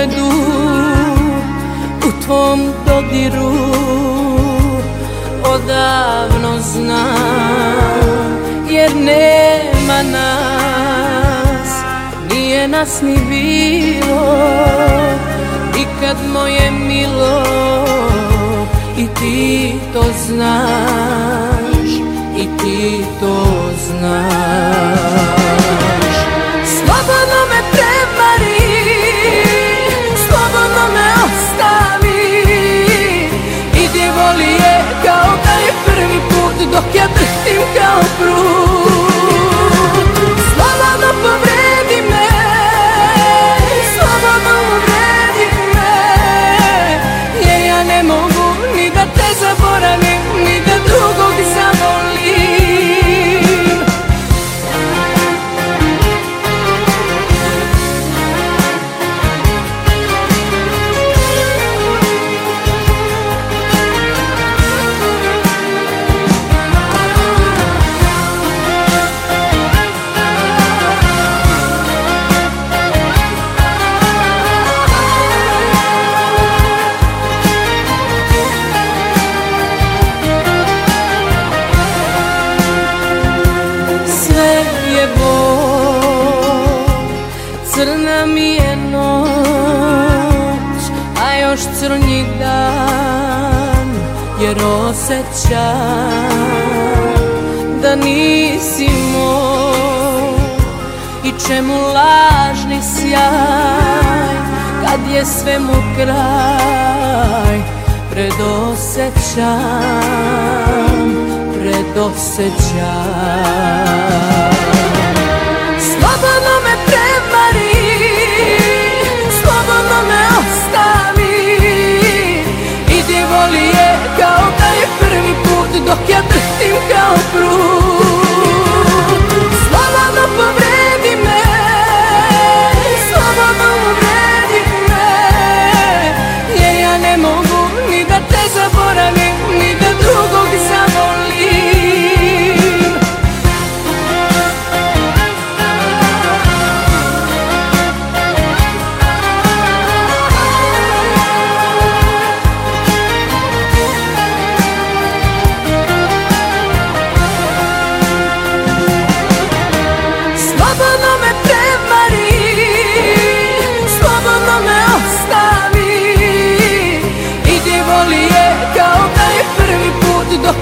pogledu U tvom dodiru. Odavno znam Jer nema nas Nije nas ni bilo. Nikad moje milo I ti to znaš Crna mi je noć, a još crnji dan Jer osjećam da nisi moj. I čemu lažni sjaj, kad je sve mu porque é tenho que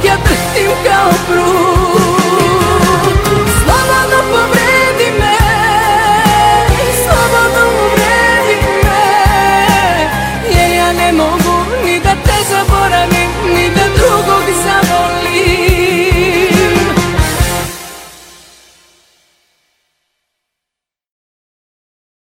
que atrastim cau prou